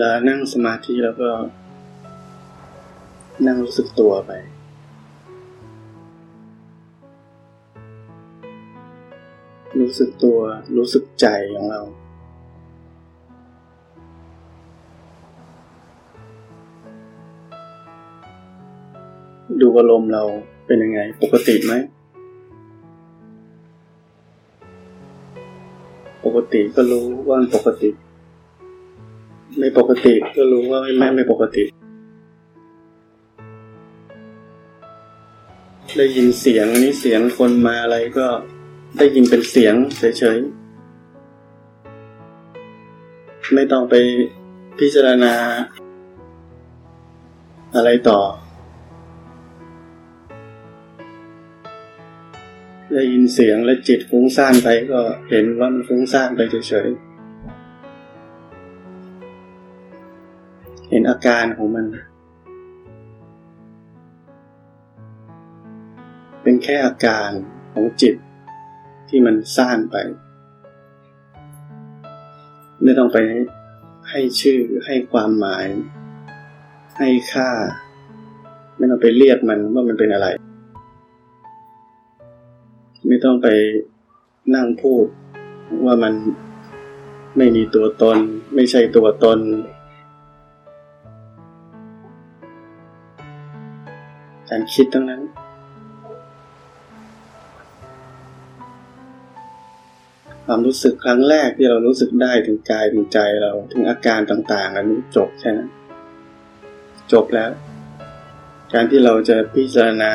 ลานั่งสมาธิแล้วก็ นั่งรู้สึกตัวไป รู้สึกตัวรู้สึกใจของเรา ดูอารมณ์เราเป็นยังไงปกติไหม ปกติก็รู้ว่าปกติ ไม่ปกติก็รู้ว่าไม่ไม่ไม่ปกติ ได้ยินเสียงนี้เสียงคนมาอะไรก็ได้ยินเป็นเสียงเฉยๆ ไม่ต้องไปพิจารณา อะไรต่อ ได้ยินเสียงและจิตฟุ้งซ่านไปก็เห็นว่ามันฟุ้งซ่านไปเฉยๆ ห็นอาการของมัน เป็นแค่อาการของจิตที่มันซ่านไป ไม่ต้องไปให้ชื่อให้ความหมาย ให้ค่า ไม่ต้องไปเรียกมันว่ามันเป็นอะไร ไม่ต้องไปนั่งพูดว่ามันไม่มีตัวตน ไม่ใช่ตัวตน การคิดทั้งนั้น ความรู้สึกครั้งแรกที่เรารู้สึกได้ถึงกายถึงใจเราถึงอาการต่างๆอันนี้จบแค่นั้นจบแล้ว การที่เราจะพิจารณา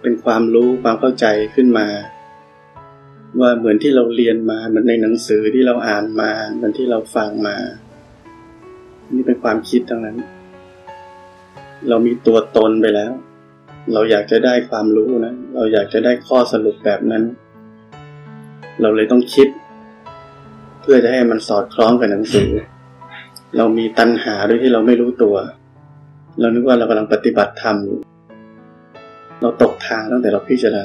เป็นความรู้ความเข้าใจขึ้นมา ว่าเหมือนที่เราเรียนมาเหมือนในหนังสือที่เราอ่านมาเหมือนที่เราฟังมา นี่เป็นความคิดทั้งนั้น เรามีตัวตนไปแล้ว เราอยากจะได้ความรู้นะ เราอยากจะได้ข้อสรุปแบบนั้น เราเลยต้องคิด เพื่อจะให้มันสอดคล้องกับหนังสือ เรามีตัณหาโดยที่เราไม่รู้ตัว เรานึกว่าเรากำลังปฏิบัติธรรมเราตกทางตั้งแต่เราพิจารณา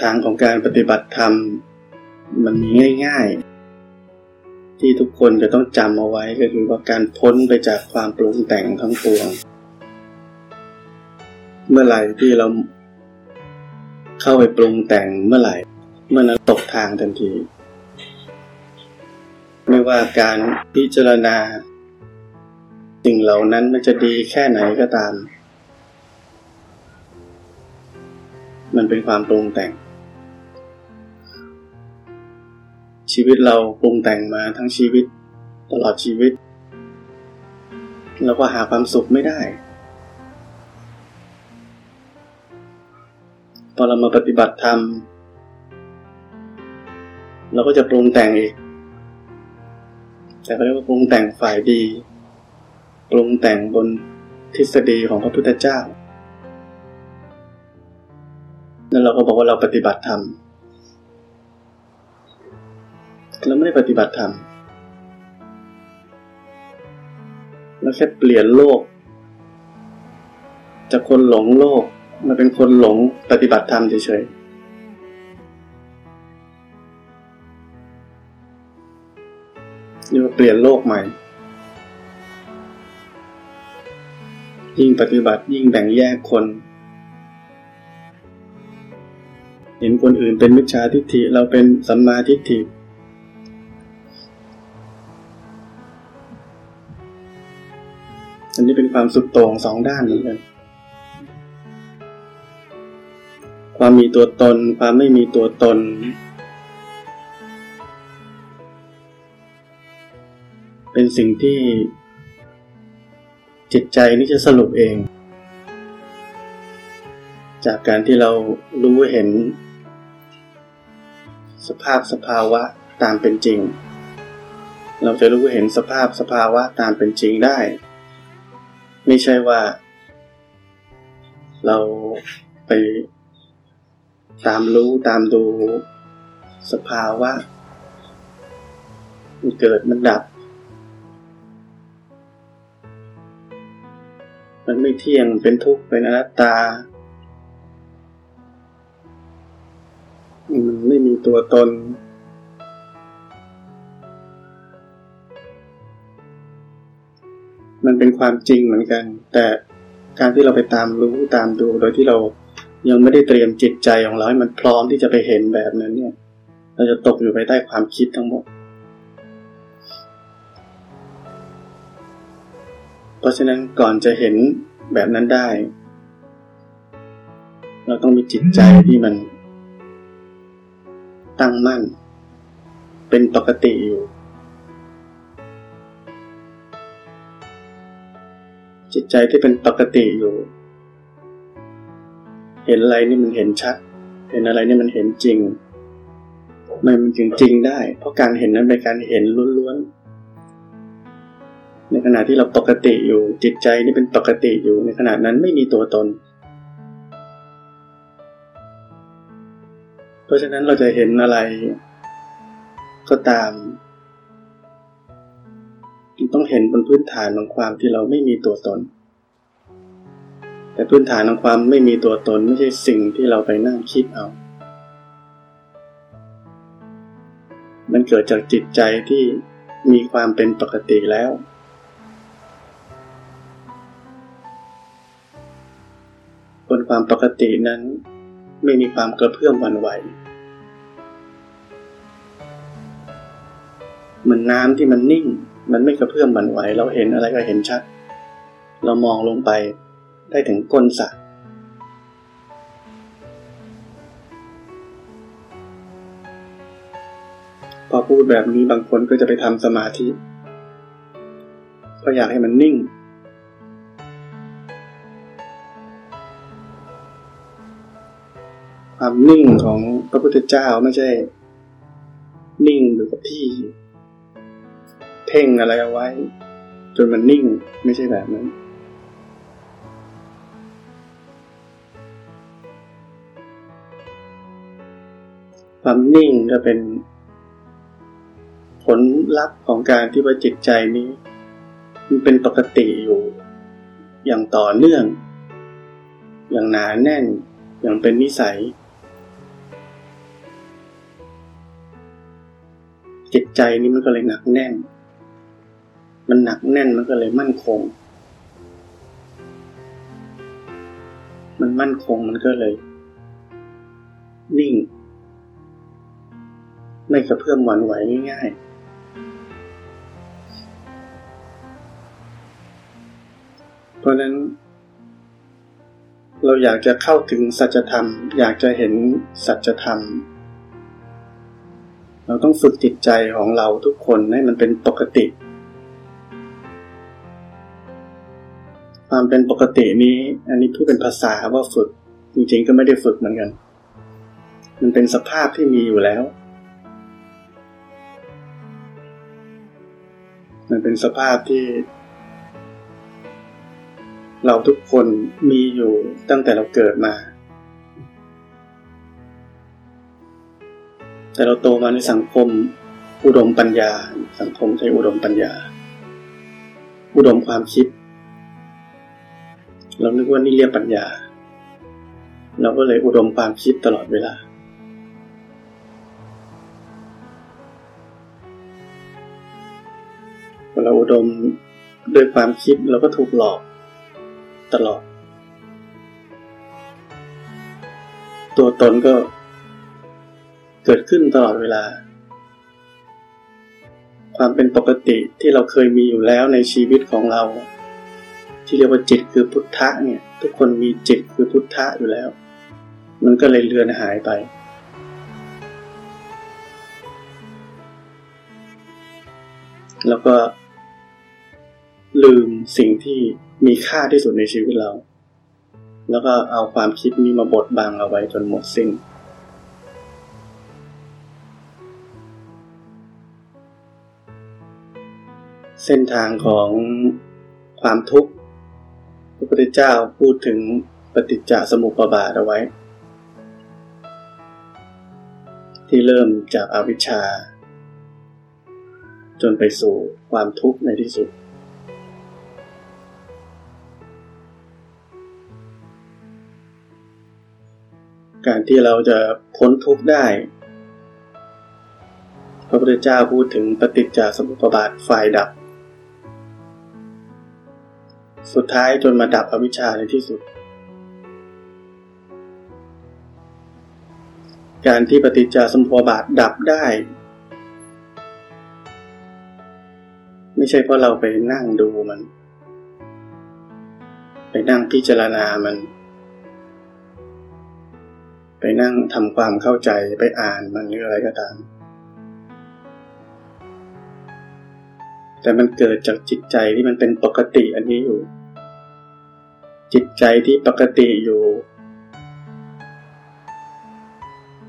ทางของการปฏิบัติธรรม มันมีง่าย ที่ทุกคนจะต้องจำเอาไว้ก็คือว่าการพ้นไปจากความปรุงแต่งทั้งปวง เมื่อไหร่ที่เราเข้าไปปรุงแต่งเมื่อไหร่ เมื่อนั้นตกทางทันที ไม่ว่าการพิจารณาสิ่งเหล่านั้นมันจะดีแค่ไหนก็ตาม มันเป็นความปรุงแต่ง ชีวิตเราปรุงแต่งมาทั้งชีวิต ตลอดชีวิต เราก็หาความสุขไม่ได้ พอเรามาปฏิบัติธรรมเราก็จะปรุงแต่งอีก แต่เรียกว่าปรุงแต่งฝ่ายดี ปรุงแต่งบนทฤษฎีของพระพุทธเจ้า แล้วเราก็บอกว่าเราปฏิบัติธรรม เราไม่ได้ปฏิบัติธรรมเราแค่เปลี่ยนโลก จากคนหลงโลกมาเป็นคนหลงปฏิบัติธรรมเฉยๆเรียกว่าเปลี่ยนโลกใหม่ ยิ่งปฏิบัติยิ่งแบ่งแยกคนเห็นคนอื่นเป็นมิจฉาทิฏฐิเราเป็นสัมมาทิฏฐิ ความสุดโต่งสองด้านเหมือนกันความมีตัวตน ความไม่มีตัวตน เป็นสิ่งที่ จิตใจนี่จะสรุปเอง จากการที่เรารู้เห็น สภาพสภาวะตามเป็นจริง เราจะรู้เห็นสภาพสภาวะตามเป็นจริงได้ ไม่ใช่ว่า เราไปตามรู้ตามดูสภาวะมันเกิดมันดับ มันไม่เที่ยงเป็นทุกข์เป็นอนัตตา มันไม่มีตัวตน มันเป็นความจริงเหมือนกัน แต่การที่เราไปตามรู้ตามดูโดยที่เรายังไม่ได้เตรียมจิตใจของเราให้มันพร้อมที่จะไปเห็นแบบนั้นเนี่ย เราจะตกอยู่ภายใต้ความคิดทั้งหมด เพราะฉะนั้นก่อนจะเห็นแบบนั้นได้ เราต้องมีจิตใจที่มัน ตั้งมั่น เป็นปกติอยู่ จิตใจที่เป็นปกติอยู่ เห็นอะไรนี่มันเห็นชัด เห็นอะไรนี่มันเห็นจริง มันมันจึงจริงได้ เพราะการเห็นนั้นเป็นการเห็นล้วนๆ ในขณะที่เราปกติอยู่ จิตใจนี่เป็นปกติอยู่ ในขณะนั้นไม่มีตัวตน เพราะฉะนั้นเราจะเห็นอะไร ก็ตาม ต้องเห็นบนพื้นฐานของความที่เราไม่มีตัวตน แต่พื้นฐานของความไม่มีตัวตนไม่ใช่สิ่งที่เราไปนั่งคิดเอา มันเกิดจากจิตใจที่มีความเป็นปกติแล้ว บนความปกตินั้นไม่มีความกระเพื่อมวันไหวเหมือนน้ำที่มันนิ่ง มันไม่กระเพื่อมวันไหว เราเห็นอะไรก็เห็นชัด เรามองลงไปได้ถึงก้นสระพอพูดแบบนี้บางคนก็จะไปทำสมาธิเพราะอยากให้มันนิ่ง ความนิ่งของพระพุทธเจ้าไม่ใช่ นิ่งอยู่กับที่ พ่งอะไรเอาไว้ จนมันนิ่งไม่ใช่แบบนั้น ความนิ่งก็เป็น ผลลัพธ์ของการที่ว่าจิตใจนี้ มันเป็นปกติอยู่ อย่างต่อเนื่อง อย่างหนาแน่น อย่างเป็นนิสัยจิตใจนี้มันก็เลยหนักแน่น มันหนักแน่นมันก็เลยมั่นคง มันมั่นคงมันก็เลย นิ่ง ไม่กระเพื่อมหวั่นไหวง่ายๆ เพราะนั้น เราอยากจะเข้าถึงสัจธรรม อยากจะเห็นสัจธรรมเราต้องฝึกจิตใจของเราทุกคนให้มันเป็นปกติ ความเป็นปกตินี้ อันนี้พูดเป็นภาษาว่าฝึก จริงๆก็ไม่ได้ฝึกเหมือนกัน มันเป็นสภาพที่มีอยู่แล้ว มันเป็นสภาพที่ เราทุกคนมีอยู่ตั้งแต่เราเกิดมา แต่เราโตมาในสังคมอุดมปัญญา สังคมใช้อุดมปัญญา อุดมความคิด เรานึกว่านี่เรียกปัญญา เราก็เลยอุดมความคิดตลอดเวลา เราอุดมด้วยความคิดเราก็ถูกหลอกตลอด ตัวตนก็เกิดขึ้นตลอดเวลา ความเป็นปกติที่เราเคยมีอยู่แล้วในชีวิตของเรา ที่เรียกว่าจิตคือพุทธะเนี่ย ทุกคนมีจิตคือพุทธะอยู่แล้ว มันก็เลยเลือนหายไป แล้วก็ลืมสิ่งที่มีค่าที่สุดในชีวิตเรา แล้วก็เอาความคิดนี้มาบดบังเอาไว้จนหมดสิ้นเส้นทางของความทุกข์ ระพุทธเจ้าพูดถึงปฏิจจสมุปบาทเอาไว้ ที่เริ่มจากอาวิชชา จนไปสู่ความทุกข์ในที่สุด การที่เราจะพ้นทุกข์ได้ พระพุทธเจ้าพูดถึงปฏิจจสมุปบาทฝ่ายดับ สุดท้ายจนมาดับอวิชชาในที่สุด การที่ปฏิจจสมุปบาทดับได้ ไม่ใช่เพราะเราไปนั่งดูมัน ไปนั่งพิจารณามัน ไปนั่งทำความเข้าใจไปอ่านมันหรืออะไรก็ตาม แต่มันเกิดจากจิตใจที่มันเป็นปกติอันนี้อยู่ จิตใจที่ปกติอยู่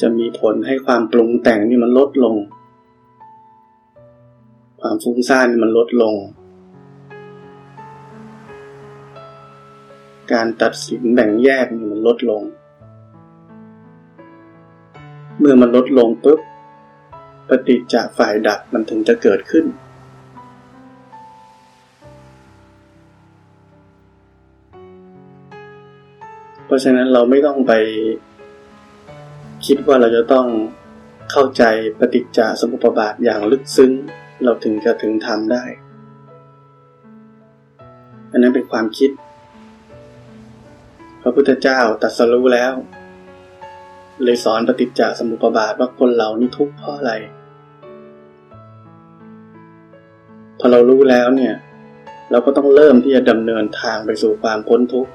จะมีผลให้ความปรุงแต่งนี่มันลดลง ความฟุ้งซ่านมันลดลง การตัดสินแบ่งแยกนี่มันลดลง เมื่อมันลดลงปุ๊บปฏิจจฝ่ายดับมันถึงจะเกิดขึ้น ราะฉะนั้นเราไม่ต้องไป คิดว่าเราจะต้องเข้าใจปฏิจจสมุปบาทอย่างลึกซึ้ง เราถึงจะถึงทำได้ อันนั้นเป็นความคิด พระพุทธเจ้าตรัสรู้แล้ว เลยสอนปฏิจจสมุปบาทว่าคนเรานี่ทุกข์เพราะอะไร พอเรารู้แล้วเนี่ย เราก็ต้องเริ่มที่จะดำเนินทางไปสู่ความพ้นทุกข์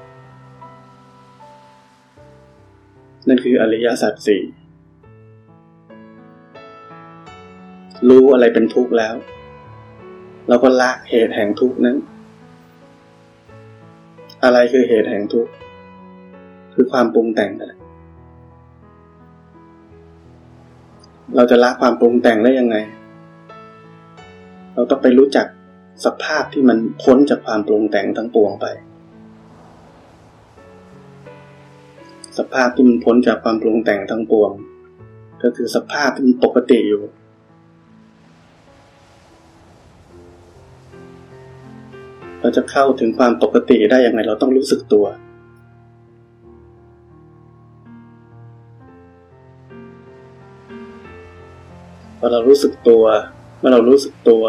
คืออริยสัจสี่รู้อะไรเป็นทุกข์แล้ว เราก็ละเหตุแห่งทุกข์นั้น อะไรคือเหตุแห่งทุกข์คือความปรุงแต่งอะไรเราจะละความปรุงแต่งได้ยังไง เราต้องไปรู้จักสภาพที่มันพ้นจากความปรุงแต่งทั้งปวงไป สภาพที่มันพ้นจากความปรุงแต่งทั้งปวง ก็คือสภาพที่มันปกติอยู่ เราจะเข้าถึงความปกติได้อย่างไรเราต้องรู้สึกตัว พอเรารู้สึกตัวเมื่อเรารู้สึกตัว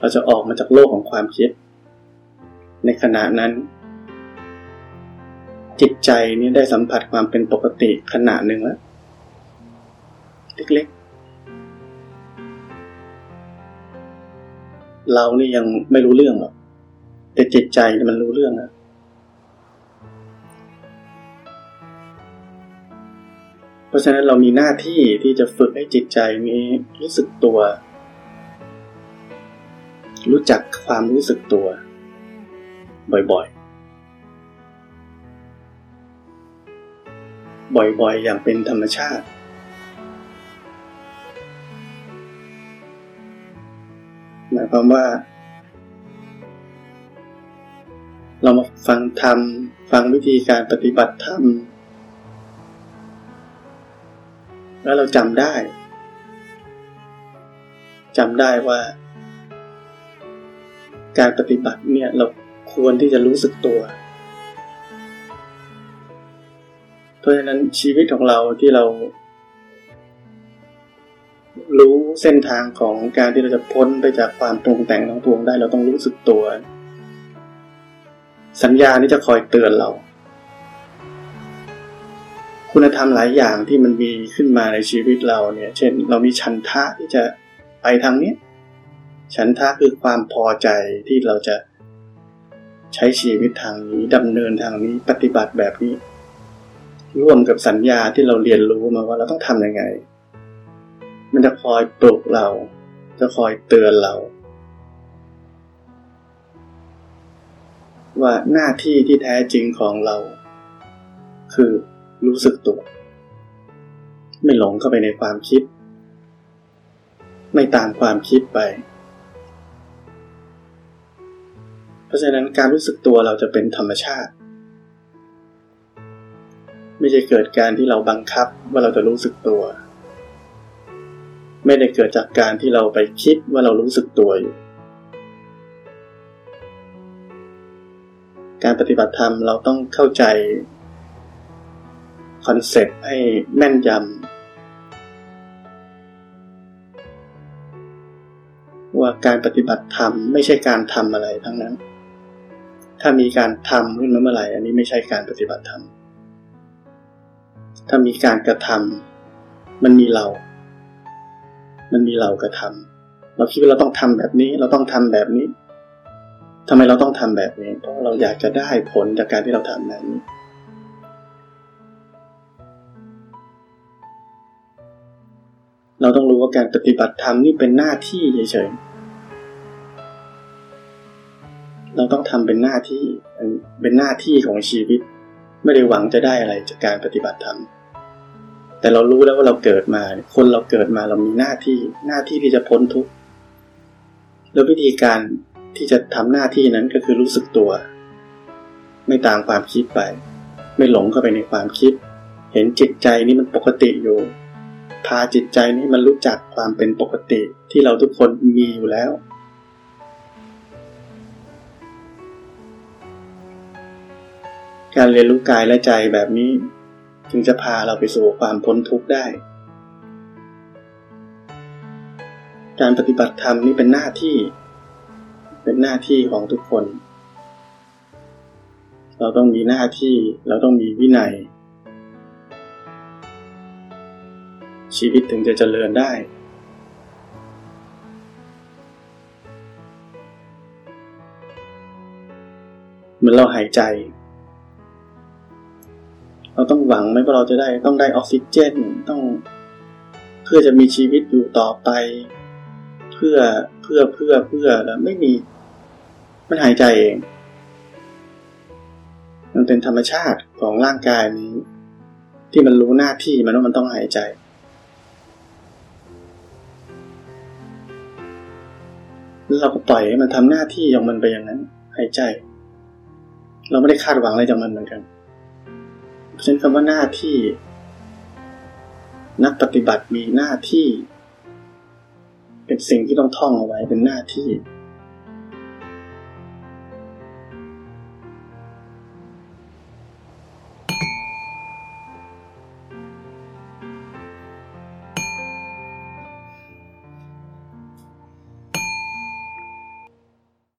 เราจะออกมาจากโลกของความคิด ในขณะนั้น จิตใจนี่ได้สัมผัสความเป็นปกติขณะหนึ่งแล้ว เล็กๆ เรานี่ยังไม่รู้เรื่องหรอกแต่จิตใจมันรู้เรื่องนะเพราะฉะนั้นเรามีหน้าที่ที่จะฝึกให้จิตใจนี้รู้สึกตัว รู้จักความรู้สึกตัว บ่อย บ่อยๆ อย่างเป็นธรรมชาติ หมายความว่า เรามาฟังธรรม ฟังวิธีการปฏิบัติธรรม แล้วเราจำได้จำได้ว่า การปฏิบัติเนี่ยเราควรที่จะรู้สึกตัว เพราะฉะนั้นชีวิตของเราที่เรา รู้เส้นทางของการที่เราจะพ้นไปจากความปรุงแต่งทั้งปวงได้เราต้องรู้สึกตัว สัญญานี้จะคอยเตือนเรา คุณธรรมหลายอย่างที่มันมีขึ้นมาในชีวิตเราเนี่ย เช่น เรามีฉันทะที่จะไปทางนี้ฉันทะคือความพอใจที่เราจะใช้ชีวิตทางนี้ดำเนินทางนี้ปฏิบัติแบบนี้ ร่วมกับสัญญาที่เราเรียนรู้มาว่าเราต้องทำยังไง มันจะคอยปลุกเรา จะคอยเตือนเรา ว่าหน้าที่ที่แท้จริงของเรา คือรู้สึกตัว ไม่หลงเข้าไปในความคิด ไม่ตามความคิดไป เพราะฉะนั้นการรู้สึกตัวเราจะเป็นธรรมชาติ ไม่ใช่เกิดการที่เราบังคับว่าเราจะรู้สึกตัว ไม่ได้เกิดจากการที่เราไปคิดว่าเรารู้สึกตัวอยู่การปฏิบัติธรรมเราต้องเข้าใจ concept ให้แม่นยำว่าการปฏิบัติธรรมไม่ใช่การทำอะไรทั้งนั้น ถ้ามีการทำขึ้นมาเมื่อไหร่อันนี้ไม่ใช่การปฏิบัติธรรม ถ้ามีการกระทำมันมีเรา มันมีเรากระทำเราคิดว่าเราต้องทำแบบนี้ เราต้องทำแบบนี้ทำไมเราต้องทำแบบนี้ เพราะเราอยากจะได้ผลจากการที่เราทำแบบนี้ เราต้องรู้ว่าการปฏิบัติธรรมนี่เป็นหน้าที่เฉยๆ เราต้องทำเป็นหน้าที่ เป็นหน้าที่ของชีวิต ไม่ได้หวังจะได้อะไรจากการปฏิบัติธรรม แต่เรารู้แล้วว่าเราเกิดมา คนเราเกิดมาเรามีหน้าที่หน้าที่ที่จะพ้นทุกข์แล้ววิธีการที่จะทำหน้าที่นั้นก็คือรู้สึกตัว ไม่ตามความคิดไป ไม่หลงเข้าไปในความคิด เห็นจิตใจนี้มันปกติอยู่ พาจิตใจนี้มันรู้จักความเป็นปกติที่เราทุกคนมีอยู่แล้ว การเรียนรู้กายและใจแบบนี้ จึงจะพาเราไปสู่ความพ้นทุกข์ได้ การปฏิบัติธรรมนี่เป็นหน้าที่ เป็นหน้าที่ของทุกคน เราต้องมีหน้าที่ เราต้องมีวินัย ชีวิตถึงจะเจริญได้เหมือนเราหายใจ เราต้องหวังไหมว่าเราจะได้ต้องได้ออกซิเจนต้อง เพื่อจะมีชีวิตอยู่ต่อไป เพื่อเพื่อเพื่อเพื่อแล้วไม่มี มันหายใจเอง มันเป็นธรรมชาติของร่างกายนี้ ที่มันรู้หน้าที่มันว่ามันต้องหายใจแล้วเราก็ปล่อยให้มันทำหน้าที่ของมันไปอย่างนั้น หายใจ เราไม่ได้คาดหวังอะไรจากมันเหมือนกัน เพราะฉะนั้นคำว่าหน้าที่ นักปฏิบัติมีหน้าที่ เป็นสิ่งที่ต้องท่องเอาไว้เป็นหน้าที่